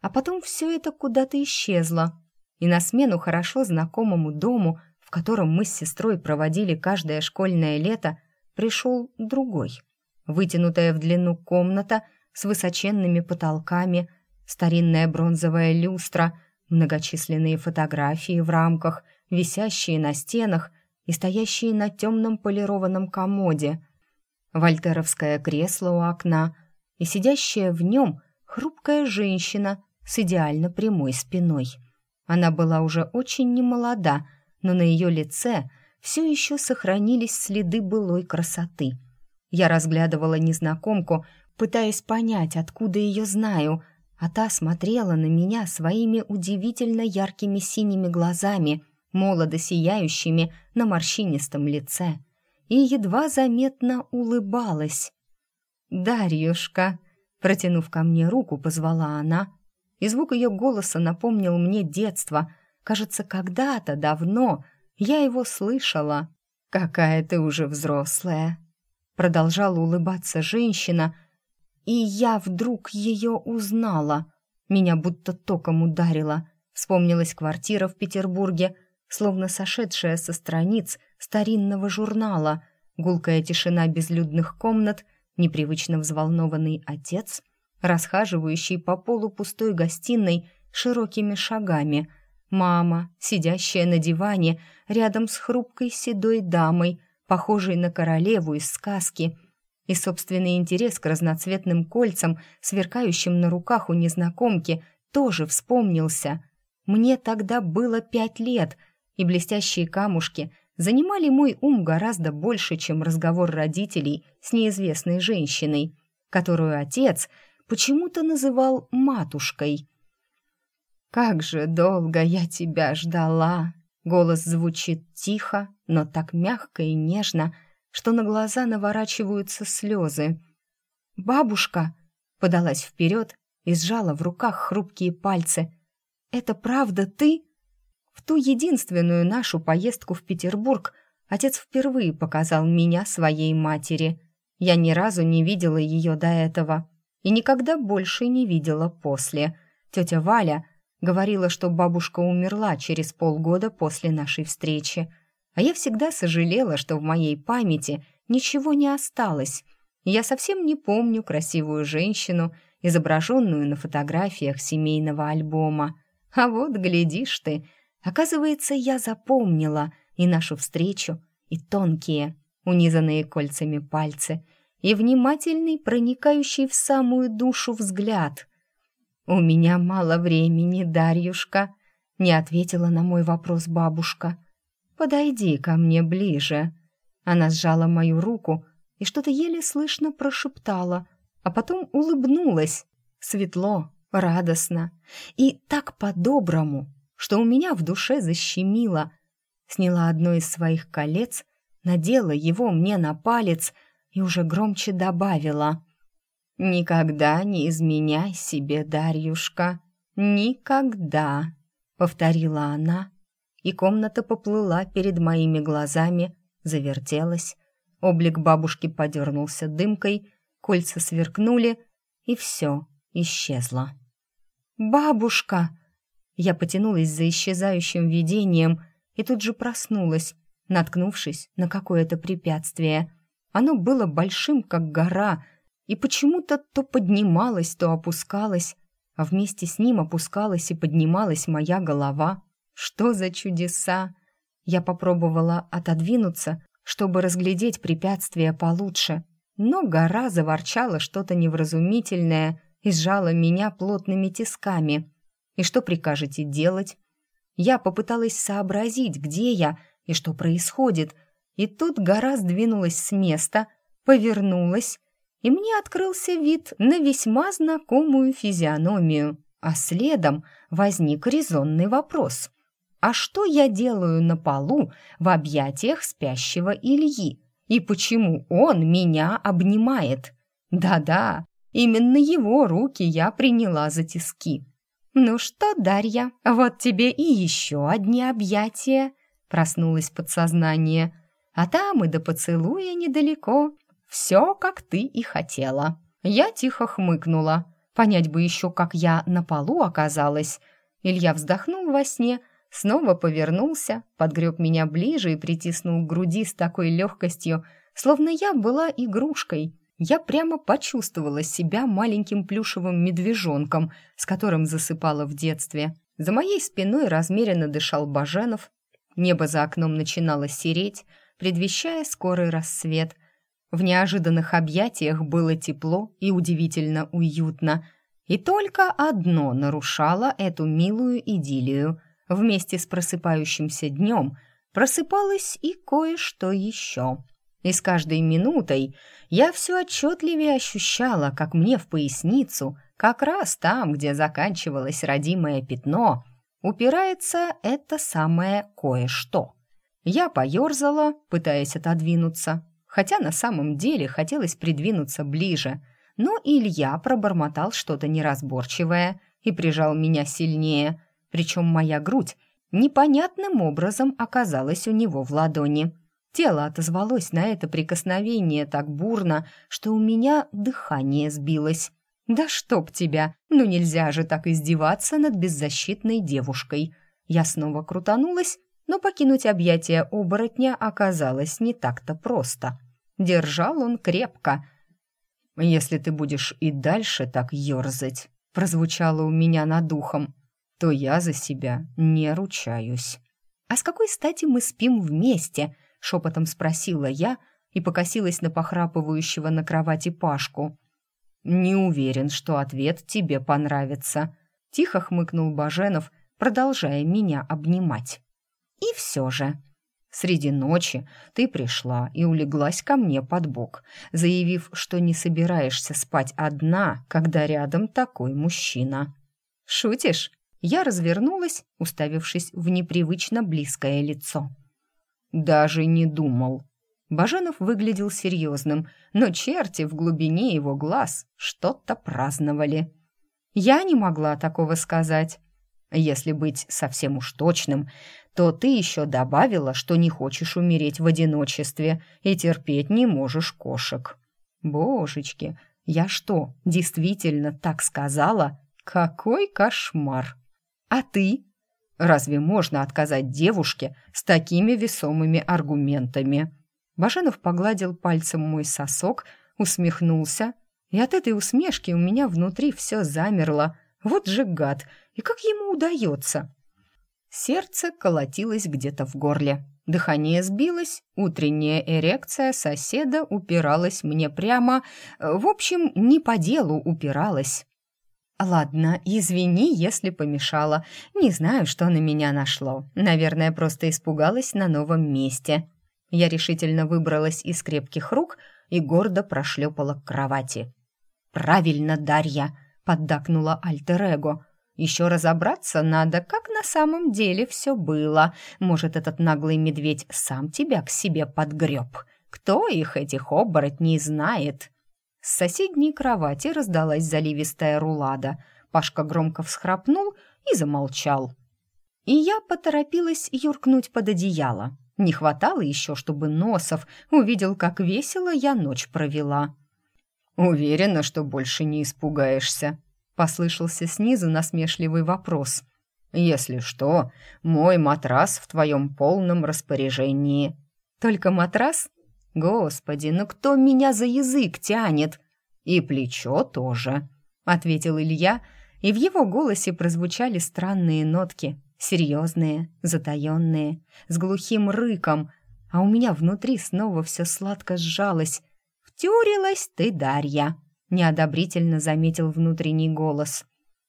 а потом все это куда-то исчезло, и на смену хорошо знакомому дому, в котором мы с сестрой проводили каждое школьное лето, пришел другой. Вытянутая в длину комната с высоченными потолками, старинная бронзовая люстра, многочисленные фотографии в рамках, висящие на стенах и стоящие на темном полированном комоде, вольтеровское кресло у окна и сидящая в нем хрупкая женщина с идеально прямой спиной. Она была уже очень немолода, но на ее лице – все еще сохранились следы былой красоты. Я разглядывала незнакомку, пытаясь понять, откуда ее знаю, а та смотрела на меня своими удивительно яркими синими глазами, молодо сияющими на морщинистом лице. и едва заметно улыбалась. «Дарьюшка!» Протянув ко мне руку, позвала она, и звук ее голоса напомнил мне детство. Кажется, когда-то, давно, я его слышала. «Какая ты уже взрослая!» Продолжала улыбаться женщина, и я вдруг ее узнала. Меня будто током ударило. Вспомнилась квартира в Петербурге, словно сошедшая со страниц старинного журнала, гулкая тишина безлюдных комнат, непривычно взволнованный отец, расхаживающий по полу пустой гостиной широкими шагами, мама, сидящая на диване рядом с хрупкой седой дамой, похожей на королеву из сказки, и собственный интерес к разноцветным кольцам, сверкающим на руках у незнакомки, тоже вспомнился. Мне тогда было пять лет, и блестящие камушки занимали мой ум гораздо больше, чем разговор родителей с неизвестной женщиной, которую отец почему-то называл матушкой. «Как же долго я тебя ждала!» Голос звучит тихо, но так мягко и нежно, что на глаза наворачиваются слезы. «Бабушка!» — подалась вперед и сжала в руках хрупкие пальцы. «Это правда ты?» В ту единственную нашу поездку в Петербург отец впервые показал меня своей матери. Я ни разу не видела ее до этого и никогда больше не видела после. Тетя Валя говорила, что бабушка умерла через полгода после нашей встречи, а я всегда сожалела, что в моей памяти ничего не осталось. Я совсем не помню красивую женщину, изображенную на фотографиях семейного альбома. А вот, глядишь ты, Оказывается, я запомнила и нашу встречу, и тонкие, унизанные кольцами пальцы, и внимательный, проникающий в самую душу взгляд. «У меня мало времени, Дарьюшка», — не ответила на мой вопрос бабушка. «Подойди ко мне ближе». Она сжала мою руку и что-то еле слышно прошептала, а потом улыбнулась. Светло, радостно и так по-доброму, что у меня в душе защемило. Сняла одно из своих колец, надела его мне на палец и уже громче добавила. «Никогда не изменяй себе, Дарьюшка, никогда!» — повторила она, и комната поплыла перед моими глазами, завертелась. Облик бабушки подернулся дымкой, кольца сверкнули, и все исчезло. «Бабушка!» Я потянулась за исчезающим видением и тут же проснулась, наткнувшись на какое-то препятствие. Оно было большим, как гора, и почему-то то поднималось, то опускалось, а вместе с ним опускалась и поднималась моя голова. Что за чудеса! Я попробовала отодвинуться, чтобы разглядеть препятствие получше, но гора заворчала что-то невразумительное и сжала меня плотными тисками. И что прикажете делать? Я попыталась сообразить, где я и что происходит, и тут гора сдвинулась с места, повернулась, и мне открылся вид на весьма знакомую физиономию, а следом возник резонный вопрос. А что я делаю на полу в объятиях спящего Ильи? И почему он меня обнимает? Да-да, именно его руки я приняла за тиски. «Ну что, Дарья, вот тебе и еще одни объятия!» Проснулось подсознание. «А там и до поцелуя недалеко. Все, как ты и хотела». Я тихо хмыкнула. Понять бы еще, как я на полу оказалась. Илья вздохнул во сне, снова повернулся, подгреб меня ближе и притиснул к груди с такой легкостью, словно я была игрушкой я прямо почувствовала себя маленьким плюшевым медвежонком, с которым засыпала в детстве. За моей спиной размеренно дышал Баженов. Небо за окном начинало сереть, предвещая скорый рассвет. В неожиданных объятиях было тепло и удивительно уютно. И только одно нарушало эту милую идиллию. Вместе с просыпающимся днем просыпалось и кое-что еще — и с каждой минутой я все отчетливее ощущала, как мне в поясницу, как раз там, где заканчивалось родимое пятно, упирается это самое кое-что. Я поерзала, пытаясь отодвинуться, хотя на самом деле хотелось придвинуться ближе, но Илья пробормотал что-то неразборчивое и прижал меня сильнее, причем моя грудь непонятным образом оказалась у него в ладони. Тело отозвалось на это прикосновение так бурно, что у меня дыхание сбилось. «Да чтоб тебя! Ну нельзя же так издеваться над беззащитной девушкой!» Я снова крутанулась, но покинуть объятия оборотня оказалось не так-то просто. Держал он крепко. «Если ты будешь и дальше так ерзать», — прозвучало у меня над духом, «то я за себя не ручаюсь». «А с какой стати мы спим вместе?» — шепотом спросила я и покосилась на похрапывающего на кровати Пашку. «Не уверен, что ответ тебе понравится», — тихо хмыкнул Баженов, продолжая меня обнимать. И все же. Среди ночи ты пришла и улеглась ко мне под бок, заявив, что не собираешься спать одна, когда рядом такой мужчина. Шутишь? Я развернулась, уставившись в непривычно близкое лицо. Даже не думал. Баженов выглядел серьезным, но черти в глубине его глаз что-то праздновали. Я не могла такого сказать. Если быть совсем уж точным, то ты еще добавила, что не хочешь умереть в одиночестве и терпеть не можешь кошек. Божечки, я что, действительно так сказала? Какой кошмар! А ты? Разве можно отказать девушке с такими весомыми аргументами? Баженов погладил пальцем мой сосок, усмехнулся, и от этой усмешки у меня внутри все замерло. Вот же гад! И как ему удается? Сердце колотилось где-то в горле. Дыхание сбилось, утренняя эрекция соседа упиралась мне прямо, в общем, не по делу упиралась. «Ладно, извини, если помешала. Не знаю, что на меня нашло. Наверное, просто испугалась на новом месте». Я решительно выбралась из крепких рук и гордо прошлепала к кровати. «Правильно, Дарья!» — поддакнула Альтер-Эго. Еще разобраться надо, как на самом деле все было. Может, этот наглый медведь сам тебя к себе подгреб. Кто их, этих оборотней, знает?» С соседней кровати раздалась заливистая рулада. Пашка громко всхрапнул и замолчал. И я поторопилась юркнуть под одеяло. Не хватало еще, чтобы Носов увидел, как весело я ночь провела. «Уверена, что больше не испугаешься», Послышался снизу насмешливый вопрос. «Если что, мой матрас в твоем полном распоряжении». «Только матрас? Господи, ну кто меня за язык тянет?» «И плечо тоже», — ответил Илья, и в его голосе прозвучали странные нотки, серьезные, затаенные, с глухим рыком, а у меня внутри снова все сладко сжалось. «Втюрилась ты, Дарья!» Неодобрительно заметил внутренний голос.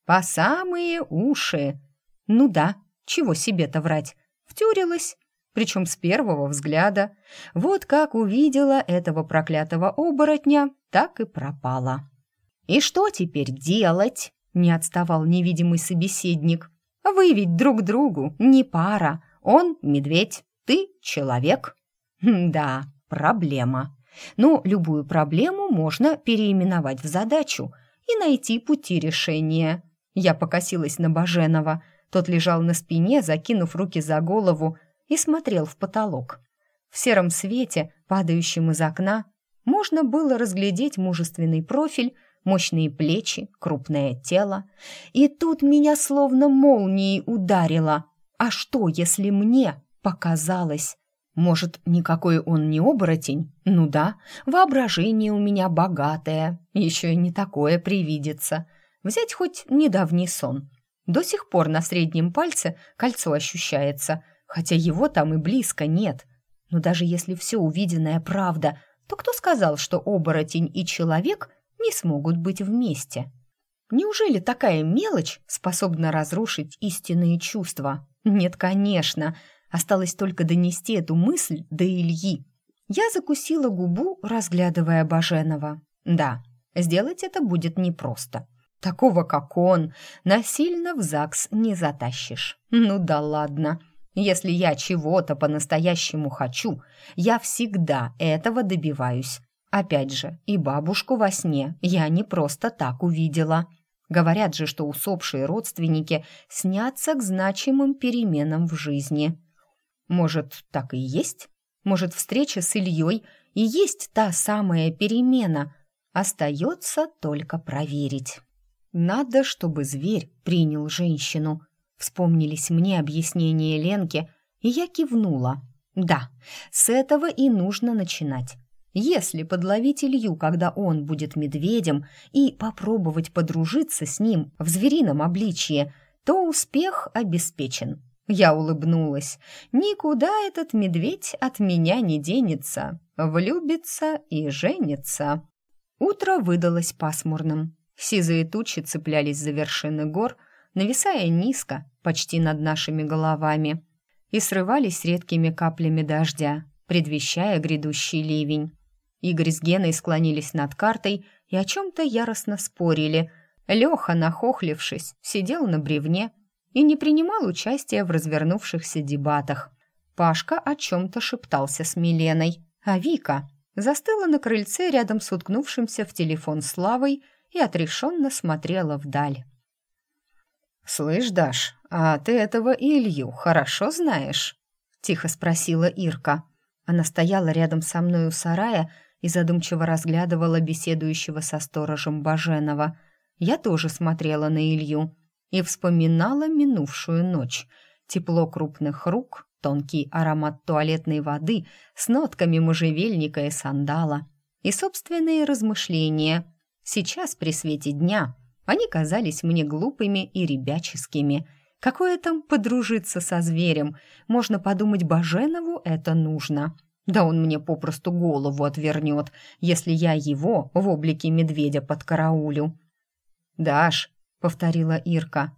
«По самые уши!» «Ну да, чего себе-то врать?» Втюрилась, причем с первого взгляда. Вот как увидела этого проклятого оборотня, так и пропала. «И что теперь делать?» — не отставал невидимый собеседник. «Вы ведь друг другу не пара. Он — медведь, ты — человек». «Да, проблема. Но любую проблему можно переименовать в задачу и найти пути решения. Я покосилась на Баженова. Тот лежал на спине, закинув руки за голову, и смотрел в потолок. В сером свете, падающем из окна, можно было разглядеть мужественный профиль, мощные плечи, крупное тело. И тут меня словно молнией ударило. А что, если мне показалось? Может, никакой он не оборотень? Ну да, воображение у меня богатое, еще и не такое привидится. Взять хоть недавний сон. До сих пор на среднем пальце кольцо ощущается, хотя его там и близко нет. Но даже если все увиденное правда, то кто сказал, что оборотень и человек не смогут быть вместе? Неужели такая мелочь способна разрушить истинные чувства? Нет, конечно. Осталось только донести эту мысль до Ильи. Я закусила губу, разглядывая Баженова. Да, сделать это будет непросто. Такого, как он, насильно в ЗАГС не затащишь. Ну да ладно. Если я чего-то по-настоящему хочу, я всегда этого добиваюсь. Опять же, и бабушку во сне я не просто так увидела. Говорят же, что усопшие родственники снятся к значимым переменам в жизни. Может, так и есть? Может, встреча с Ильей и есть та самая перемена? Остается только проверить. Надо, чтобы зверь принял женщину. Вспомнились мне объяснения Ленки, и я кивнула. Да, с этого и нужно начинать. Если подловить Илью, когда он будет медведем, и попробовать подружиться с ним в зверином обличье, то успех обеспечен. Я улыбнулась. Никуда этот медведь от меня не денется. Влюбится и женится. Утро выдалось пасмурным. Сизые тучи цеплялись за вершины гор, нависая низко, почти над нашими головами, и срывались редкими каплями дождя, предвещая грядущий ливень. Игорь с Геной склонились над картой и о чем-то яростно спорили. Леха, нахохлившись, сидел на бревне и не принимал участия в развернувшихся дебатах. Пашка о чем-то шептался с Миленой, а Вика застыла на крыльце рядом с уткнувшимся в телефон Славой и отрешенно смотрела вдаль. «Слышь, Даш, а ты этого Илью хорошо знаешь?» — тихо спросила Ирка. Она стояла рядом со мной у сарая и задумчиво разглядывала беседующего со сторожем Баженова. Я тоже смотрела на Илью и вспоминала минувшую ночь. Тепло крупных рук, тонкий аромат туалетной воды с нотками можжевельника и сандала и собственные размышления. Сейчас при свете дня они казались мне глупыми и ребяческими. Какое там подружиться со зверем? Можно подумать, Баженову это нужно. Да он мне попросту голову отвернет, если я его в облике медведя подкараулю. «Даш», — повторила Ирка.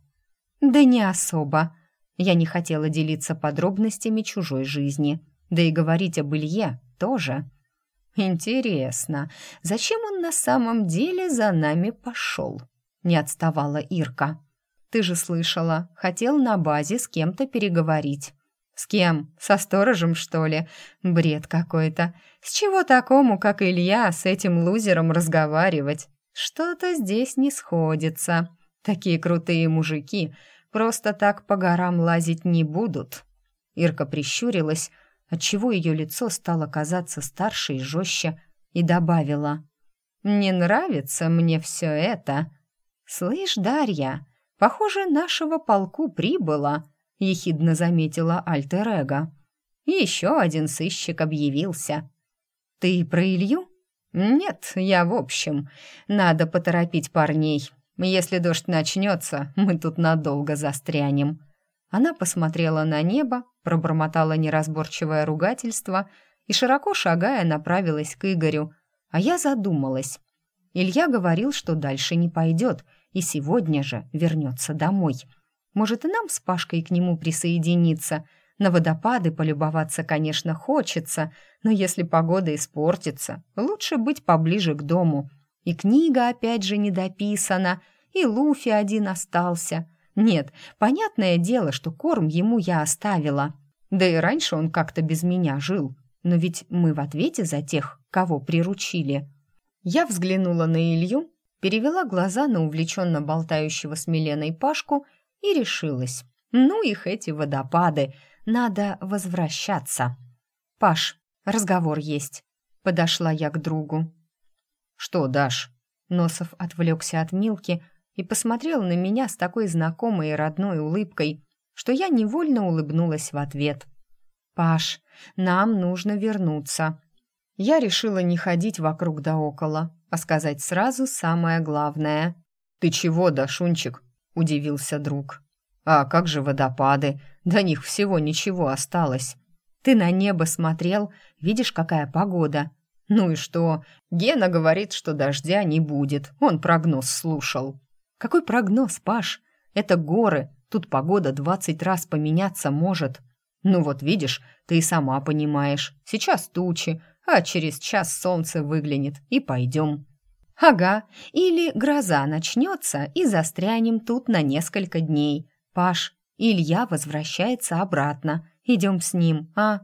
«Да не особо». Я не хотела делиться подробностями чужой жизни. Да и говорить об Илье тоже. «Интересно, зачем он на самом деле за нами пошел?» Не отставала Ирка. «Ты же слышала, хотел на базе с кем-то переговорить». «С кем? Со сторожем, что ли? Бред какой-то. С чего такому, как Илья, с этим лузером разговаривать? Что-то здесь не сходится. Такие крутые мужики просто так по горам лазить не будут». Ирка прищурилась, отчего ее лицо стало казаться старше и жестче, и добавила. «Не нравится мне все это. Слышь, Дарья, похоже, нашего полку прибыло». — ехидно заметила Альтер-Эго. «Еще один сыщик объявился». «Ты про Илью?» «Нет, я в общем. Надо поторопить парней. Если дождь начнется, мы тут надолго застрянем». Она посмотрела на небо, пробормотала неразборчивое ругательство и, широко шагая, направилась к Игорю. А я задумалась. Илья говорил, что дальше не пойдет, и сегодня же вернется домой. Может, и нам с Пашкой к нему присоединиться. На водопады полюбоваться, конечно, хочется, но если погода испортится, лучше быть поближе к дому. И книга опять же не дописана, и Луфи один остался. Нет, понятное дело, что корм ему я оставила. Да и раньше он как-то без меня жил. Но ведь мы в ответе за тех, кого приручили. Я взглянула на Илью, перевела глаза на увлеченно болтающего с Миленой Пашку и решилась. Ну их эти водопады, надо возвращаться. Паш, разговор есть. Подошла я к другу. Что, Даш? Носов отвлекся от Милки и посмотрел на меня с такой знакомой и родной улыбкой, что я невольно улыбнулась в ответ. «Паш, нам нужно вернуться». Я решила не ходить вокруг да около, а сказать сразу самое главное. «Ты чего, Дашунчик? — удивился друг. «А как же водопады? До них всего ничего осталось. Ты на небо смотрел, видишь, какая погода. Ну и что? Гена говорит, что дождя не будет. Он прогноз слушал». «Какой прогноз, Паш? Это горы. Тут погода двадцать раз поменяться может». «Ну вот видишь, ты и сама понимаешь. Сейчас тучи, а через час солнце выглянет, и пойдем». «Ага, или гроза начнется, и застрянем тут на несколько дней. Паш, Илья возвращается обратно. Идем с ним, а?»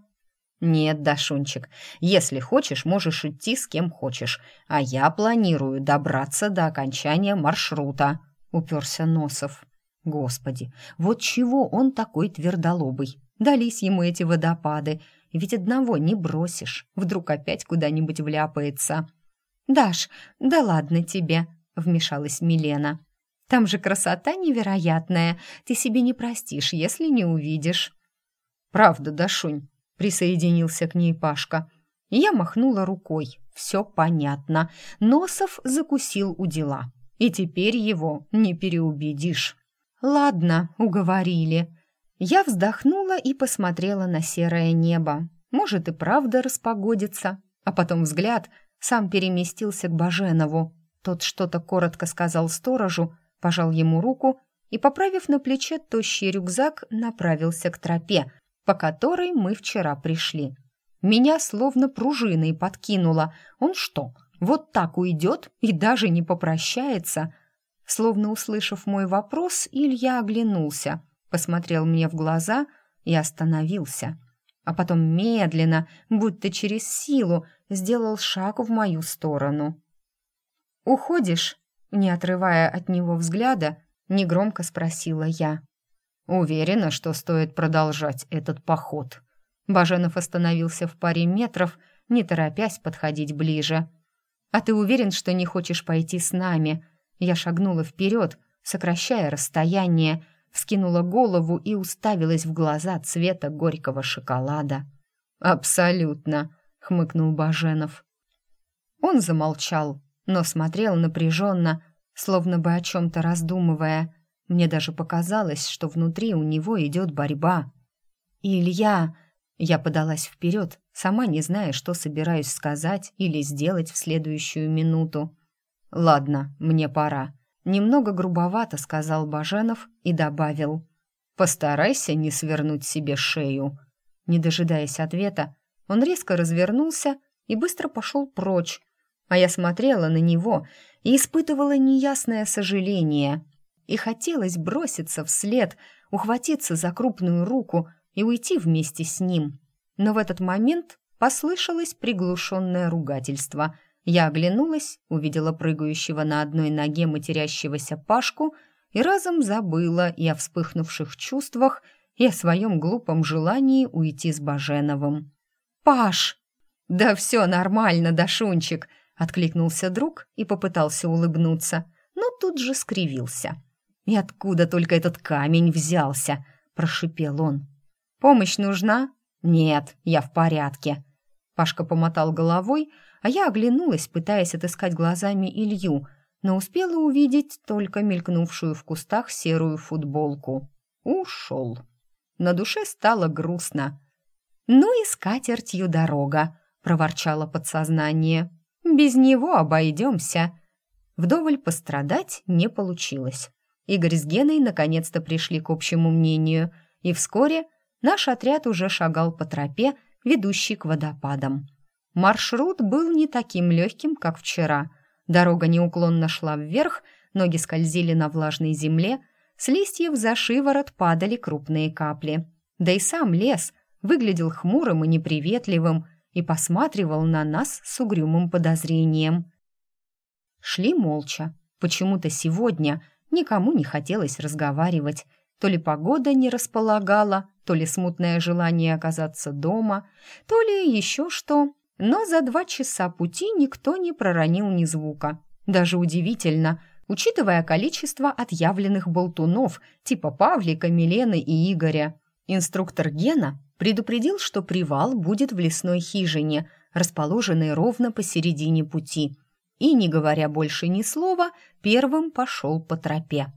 «Нет, Дашунчик, если хочешь, можешь идти с кем хочешь, а я планирую добраться до окончания маршрута», — уперся Носов. «Господи, вот чего он такой твердолобый? Дались ему эти водопады, ведь одного не бросишь, вдруг опять куда-нибудь вляпается». «Даш, да ладно тебе», — вмешалась Милена. «Там же красота невероятная, ты себе не простишь, если не увидишь». «Правда, Дашунь, присоединился к ней Пашка. Я махнула рукой. Все понятно. Носов закусил у дела. И теперь его не переубедишь. Ладно, уговорили. Я вздохнула и посмотрела на серое небо. Может и правда распогодится. А потом взгляд сам переместился к Баженову. Тот что-то коротко сказал сторожу, пожал ему руку и, поправив на плече тощий рюкзак, направился к тропе, по которой мы вчера пришли. Меня словно пружиной подкинуло. Он что, вот так уйдет и даже не попрощается? Словно услышав мой вопрос, Илья оглянулся, посмотрел мне в глаза и остановился. А потом медленно, будто через силу, сделал шаг в мою сторону. «Уходишь?» Не отрывая от него взгляда, негромко спросила я. Уверена, что стоит продолжать этот поход. Баженов остановился в паре метров, не торопясь подходить ближе. «А ты уверен, что не хочешь пойти с нами?» Я шагнула вперед, сокращая расстояние, вскинула голову и уставилась в глаза цвета горького шоколада. «Абсолютно», — хмыкнул Баженов. Он замолчал, но смотрел напряженно, словно бы о чем-то раздумывая — мне даже показалось, что внутри у него идет борьба. «Илья!» Я подалась вперед, сама не зная, что собираюсь сказать или сделать в следующую минуту. «Ладно, мне пора». Немного грубовато сказал Баженов и добавил. «Постарайся не свернуть себе шею». Не дожидаясь ответа, он резко развернулся и быстро пошел прочь, а я смотрела на него и испытывала неясное сожаление и хотелось броситься вслед, ухватиться за крупную руку и уйти вместе с ним. Но в этот момент послышалось приглушенное ругательство. Я оглянулась, увидела прыгающего на одной ноге матерящегося Пашку и разом забыла и о вспыхнувших чувствах, и о своем глупом желании уйти с Баженовым. «Паш!» «Да все нормально, Дашунчик!» — откликнулся друг и попытался улыбнуться, но тут же скривился. «И откуда только этот камень взялся?» – прошипел он. «Помощь нужна?» «Нет, я в порядке». Пашка помотал головой, а я оглянулась, пытаясь отыскать глазами Илью, но успела увидеть только мелькнувшую в кустах серую футболку. Ушел. На душе стало грустно. «Ну и скатертью дорога», — проворчало подсознание. «Без него обойдемся». Вдоволь пострадать не получилось. Игорь с Геной наконец-то пришли к общему мнению, и вскоре наш отряд уже шагал по тропе, ведущей к водопадам. Маршрут был не таким легким, как вчера. Дорога неуклонно шла вверх, ноги скользили на влажной земле, с листьев за шиворот падали крупные капли. Да и сам лес выглядел хмурым и неприветливым и посматривал на нас с угрюмым подозрением. Шли молча. Почему-то сегодня Никому не хотелось разговаривать. То ли погода не располагала, то ли смутное желание оказаться дома, то ли еще что. Но за два часа пути никто не проронил ни звука. Даже удивительно, учитывая количество отъявленных болтунов типа Павлика, Милены и Игоря. Инструктор Гена предупредил, что привал будет в лесной хижине, расположенной ровно посередине пути – и, не говоря больше ни слова, первым пошел по тропе.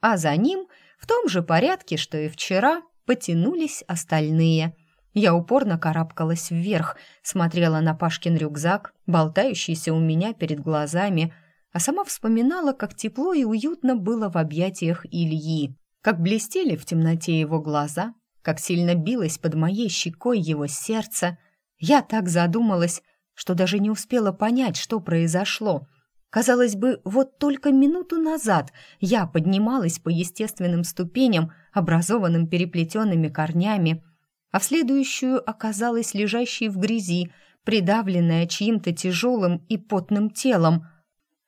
А за ним, в том же порядке, что и вчера, потянулись остальные. Я упорно карабкалась вверх, смотрела на Пашкин рюкзак, болтающийся у меня перед глазами, а сама вспоминала, как тепло и уютно было в объятиях Ильи, как блестели в темноте его глаза, как сильно билось под моей щекой его сердце. Я так задумалась, что даже не успела понять, что произошло. Казалось бы, вот только минуту назад я поднималась по естественным ступеням, образованным переплетенными корнями, а в следующую оказалась лежащей в грязи, придавленная чьим-то тяжелым и потным телом.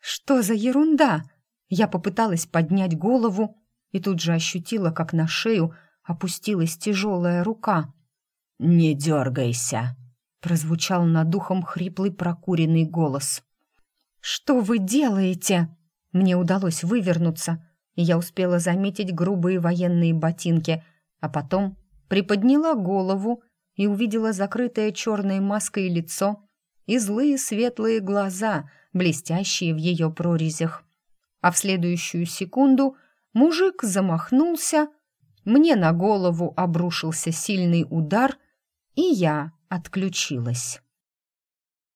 Что за ерунда? Я попыталась поднять голову и тут же ощутила, как на шею опустилась тяжелая рука. «Не дергайся!» — прозвучал над духом хриплый прокуренный голос. «Что вы делаете?» Мне удалось вывернуться, и я успела заметить грубые военные ботинки, а потом приподняла голову и увидела закрытое черной маской лицо и злые светлые глаза, блестящие в ее прорезях. А в следующую секунду мужик замахнулся, мне на голову обрушился сильный удар, и я отключилась.